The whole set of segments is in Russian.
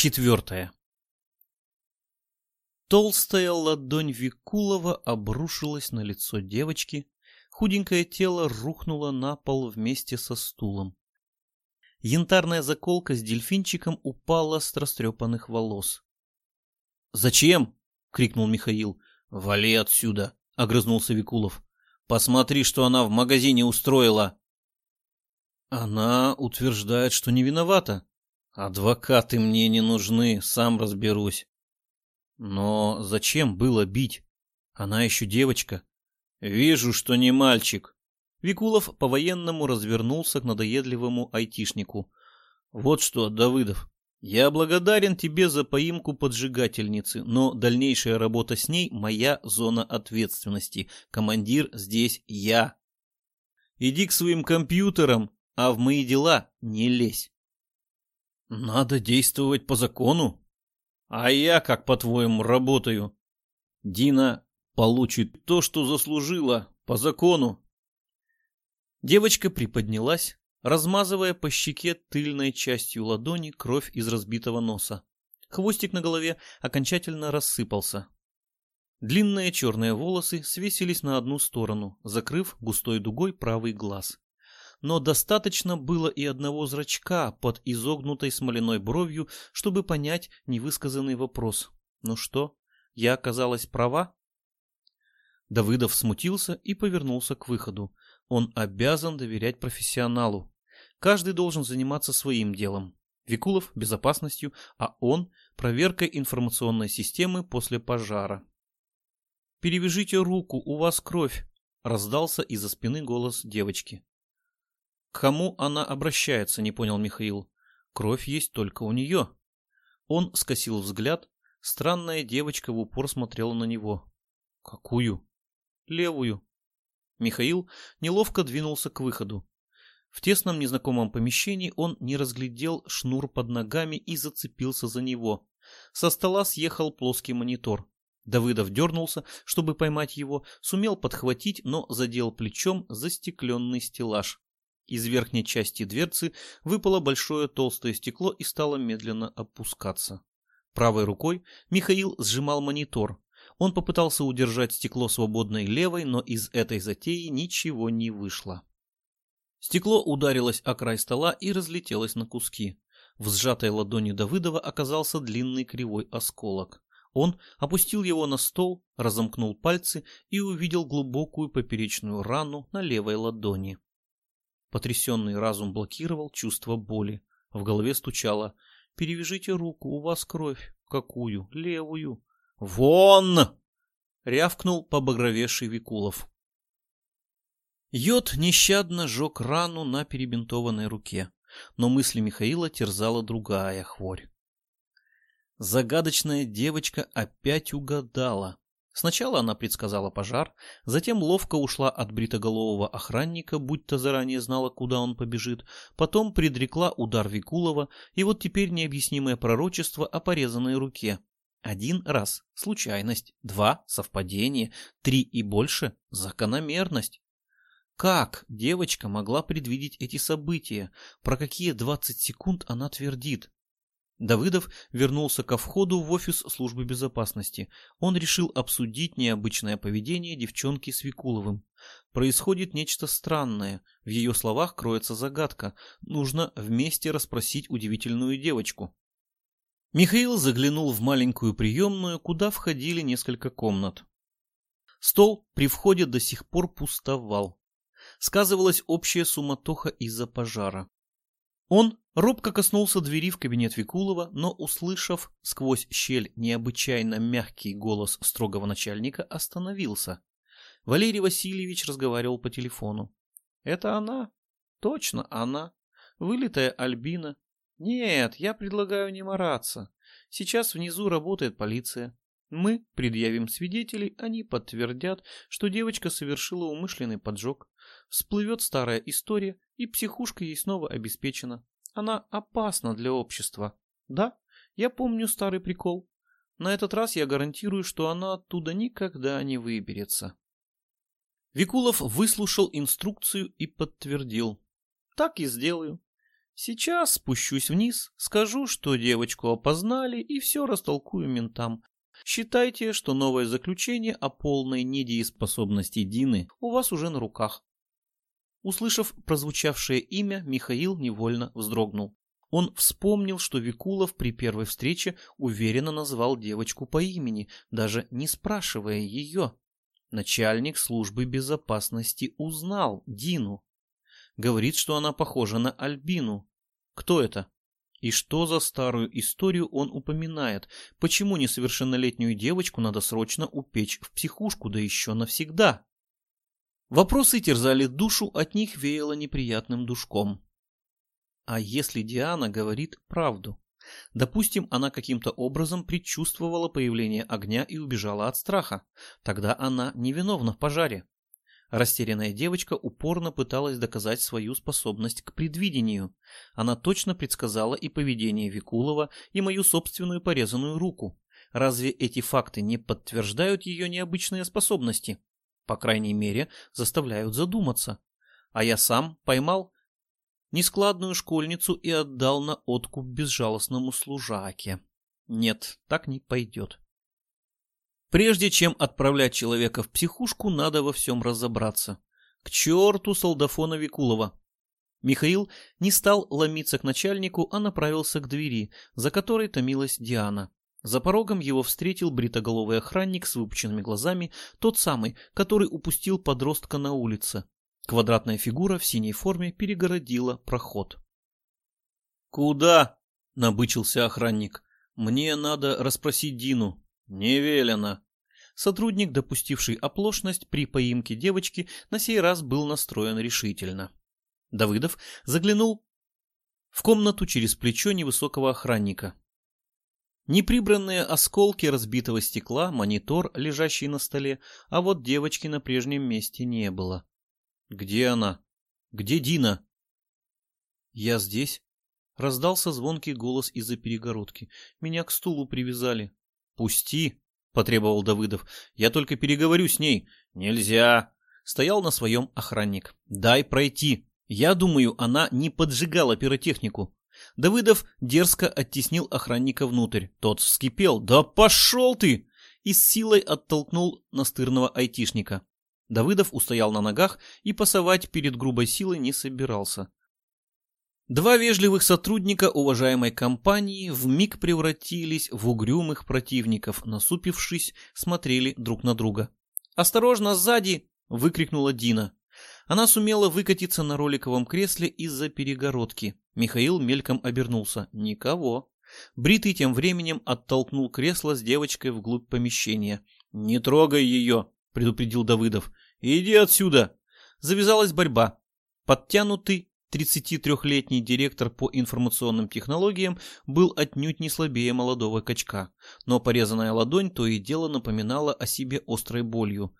Глава четвертая Толстая ладонь Викулова обрушилась на лицо девочки, худенькое тело рухнуло на пол вместе со стулом. Янтарная заколка с дельфинчиком упала с растрепанных волос. «Зачем?» — крикнул Михаил. «Вали отсюда!» — огрызнулся Викулов. «Посмотри, что она в магазине устроила!» «Она утверждает, что не виновата», Адвокаты мне не нужны, сам разберусь. Но зачем было бить? Она еще девочка. Вижу, что не мальчик. Викулов по-военному развернулся к надоедливому айтишнику. Вот что, Давыдов, я благодарен тебе за поимку поджигательницы, но дальнейшая работа с ней — моя зона ответственности. Командир здесь я. Иди к своим компьютерам, а в мои дела не лезь. Надо действовать по закону. А я, как по-твоему, работаю? Дина получит то, что заслужила, по закону. Девочка приподнялась, размазывая по щеке тыльной частью ладони кровь из разбитого носа. Хвостик на голове окончательно рассыпался. Длинные черные волосы свесились на одну сторону, закрыв густой дугой правый глаз но достаточно было и одного зрачка под изогнутой смоляной бровью, чтобы понять невысказанный вопрос. Ну что, я оказалась права? Давыдов смутился и повернулся к выходу. Он обязан доверять профессионалу. Каждый должен заниматься своим делом. Викулов – безопасностью, а он – проверкой информационной системы после пожара. «Перевяжите руку, у вас кровь», – раздался из-за спины голос девочки. К кому она обращается, не понял Михаил. Кровь есть только у нее. Он скосил взгляд. Странная девочка в упор смотрела на него. Какую? Левую. Михаил неловко двинулся к выходу. В тесном незнакомом помещении он не разглядел шнур под ногами и зацепился за него. Со стола съехал плоский монитор. Давыдов дернулся, чтобы поймать его, сумел подхватить, но задел плечом застекленный стеллаж. Из верхней части дверцы выпало большое толстое стекло и стало медленно опускаться. Правой рукой Михаил сжимал монитор. Он попытался удержать стекло свободной левой, но из этой затеи ничего не вышло. Стекло ударилось о край стола и разлетелось на куски. В сжатой ладони Давыдова оказался длинный кривой осколок. Он опустил его на стол, разомкнул пальцы и увидел глубокую поперечную рану на левой ладони. Потрясенный разум блокировал чувство боли. В голове стучало. «Перевяжите руку, у вас кровь. Какую? Левую». «Вон!» — рявкнул побагровевший Викулов. Йод нещадно жег рану на перебинтованной руке, но мысли Михаила терзала другая хворь. Загадочная девочка опять угадала. Сначала она предсказала пожар, затем ловко ушла от бритоголового охранника, будто заранее знала, куда он побежит, потом предрекла удар Викулова, и вот теперь необъяснимое пророчество о порезанной руке. Один раз – случайность, два – совпадение, три и больше – закономерность. Как девочка могла предвидеть эти события? Про какие 20 секунд она твердит? Давыдов вернулся ко входу в офис службы безопасности. Он решил обсудить необычное поведение девчонки с Викуловым. Происходит нечто странное. В ее словах кроется загадка. Нужно вместе расспросить удивительную девочку. Михаил заглянул в маленькую приемную, куда входили несколько комнат. Стол при входе до сих пор пустовал. Сказывалась общая суматоха из-за пожара. Он робко коснулся двери в кабинет Викулова, но, услышав сквозь щель необычайно мягкий голос строгого начальника, остановился. Валерий Васильевич разговаривал по телефону. «Это она? Точно она. Вылитая Альбина. Нет, я предлагаю не мараться. Сейчас внизу работает полиция. Мы предъявим свидетелей, они подтвердят, что девочка совершила умышленный поджог. Всплывет старая история, и психушка ей снова обеспечена. Она опасна для общества. Да, я помню старый прикол. На этот раз я гарантирую, что она оттуда никогда не выберется. Викулов выслушал инструкцию и подтвердил. Так и сделаю. Сейчас спущусь вниз, скажу, что девочку опознали и все растолкую ментам. Считайте, что новое заключение о полной недееспособности Дины у вас уже на руках. Услышав прозвучавшее имя, Михаил невольно вздрогнул. Он вспомнил, что Викулов при первой встрече уверенно назвал девочку по имени, даже не спрашивая ее. Начальник службы безопасности узнал Дину. Говорит, что она похожа на Альбину. Кто это? И что за старую историю он упоминает? Почему несовершеннолетнюю девочку надо срочно упечь в психушку, да еще навсегда? Вопросы терзали душу, от них веяло неприятным душком. А если Диана говорит правду? Допустим, она каким-то образом предчувствовала появление огня и убежала от страха. Тогда она невиновна в пожаре. Растерянная девочка упорно пыталась доказать свою способность к предвидению. Она точно предсказала и поведение Викулова, и мою собственную порезанную руку. Разве эти факты не подтверждают ее необычные способности? По крайней мере, заставляют задуматься. А я сам поймал нескладную школьницу и отдал на откуп безжалостному служаке. Нет, так не пойдет. Прежде чем отправлять человека в психушку, надо во всем разобраться. К черту солдафона Викулова. Михаил не стал ломиться к начальнику, а направился к двери, за которой томилась Диана. За порогом его встретил бритоголовый охранник с выпученными глазами, тот самый, который упустил подростка на улице. Квадратная фигура в синей форме перегородила проход. «Куда?» — набычился охранник. «Мне надо расспросить Дину». «Не велено». Сотрудник, допустивший оплошность при поимке девочки, на сей раз был настроен решительно. Давыдов заглянул в комнату через плечо невысокого охранника. Неприбранные осколки разбитого стекла, монитор, лежащий на столе, а вот девочки на прежнем месте не было. «Где она? Где Дина?» «Я здесь», — раздался звонкий голос из-за перегородки. «Меня к стулу привязали». «Пусти!» — потребовал Давыдов. «Я только переговорю с ней». «Нельзя!» — стоял на своем охранник. «Дай пройти. Я думаю, она не поджигала пиротехнику». Давыдов дерзко оттеснил охранника внутрь. Тот вскипел. «Да пошел ты!» и с силой оттолкнул настырного айтишника. Давыдов устоял на ногах и пасовать перед грубой силой не собирался. Два вежливых сотрудника уважаемой компании в миг превратились в угрюмых противников, насупившись, смотрели друг на друга. «Осторожно, сзади!» — выкрикнула Дина. Она сумела выкатиться на роликовом кресле из-за перегородки. Михаил мельком обернулся. Никого. Бритый тем временем оттолкнул кресло с девочкой вглубь помещения. «Не трогай ее!» — предупредил Давыдов. «Иди отсюда!» Завязалась борьба. Подтянутый 33-летний директор по информационным технологиям был отнюдь не слабее молодого качка, но порезанная ладонь то и дело напоминала о себе острой болью.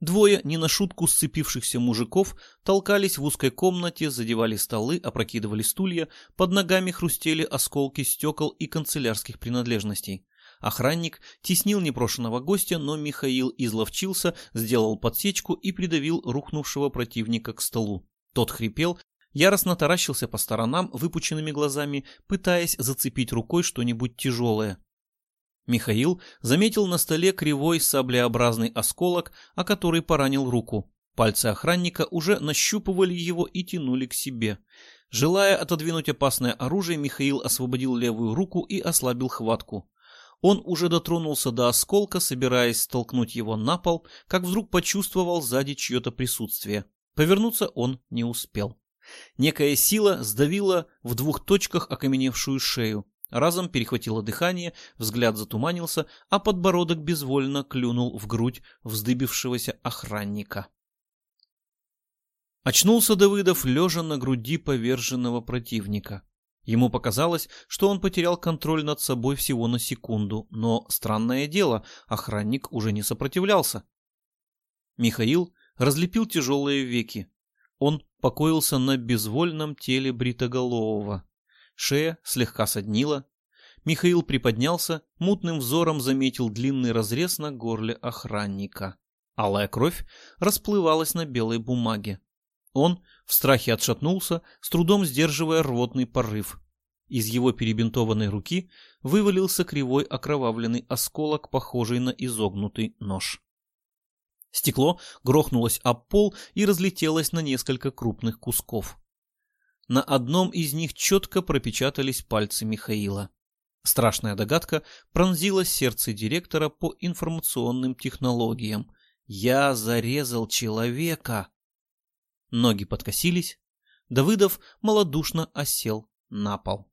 Двое не на шутку сцепившихся мужиков толкались в узкой комнате, задевали столы, опрокидывали стулья, под ногами хрустели осколки стекол и канцелярских принадлежностей. Охранник теснил непрошенного гостя, но Михаил изловчился, сделал подсечку и придавил рухнувшего противника к столу. Тот хрипел Яростно таращился по сторонам выпученными глазами, пытаясь зацепить рукой что-нибудь тяжелое. Михаил заметил на столе кривой саблеобразный осколок, о который поранил руку. Пальцы охранника уже нащупывали его и тянули к себе. Желая отодвинуть опасное оружие, Михаил освободил левую руку и ослабил хватку. Он уже дотронулся до осколка, собираясь столкнуть его на пол, как вдруг почувствовал сзади чье-то присутствие. Повернуться он не успел. Некая сила сдавила в двух точках окаменевшую шею. Разом перехватило дыхание, взгляд затуманился, а подбородок безвольно клюнул в грудь вздыбившегося охранника. Очнулся Давыдов, лежа на груди поверженного противника. Ему показалось, что он потерял контроль над собой всего на секунду, но, странное дело, охранник уже не сопротивлялся. Михаил разлепил тяжелые веки. Он покоился на безвольном теле бритоголового. Шея слегка соднила. Михаил приподнялся, мутным взором заметил длинный разрез на горле охранника. Алая кровь расплывалась на белой бумаге. Он в страхе отшатнулся, с трудом сдерживая рвотный порыв. Из его перебинтованной руки вывалился кривой окровавленный осколок, похожий на изогнутый нож. Стекло грохнулось об пол и разлетелось на несколько крупных кусков. На одном из них четко пропечатались пальцы Михаила. Страшная догадка пронзила сердце директора по информационным технологиям. «Я зарезал человека!» Ноги подкосились. Давыдов малодушно осел на пол.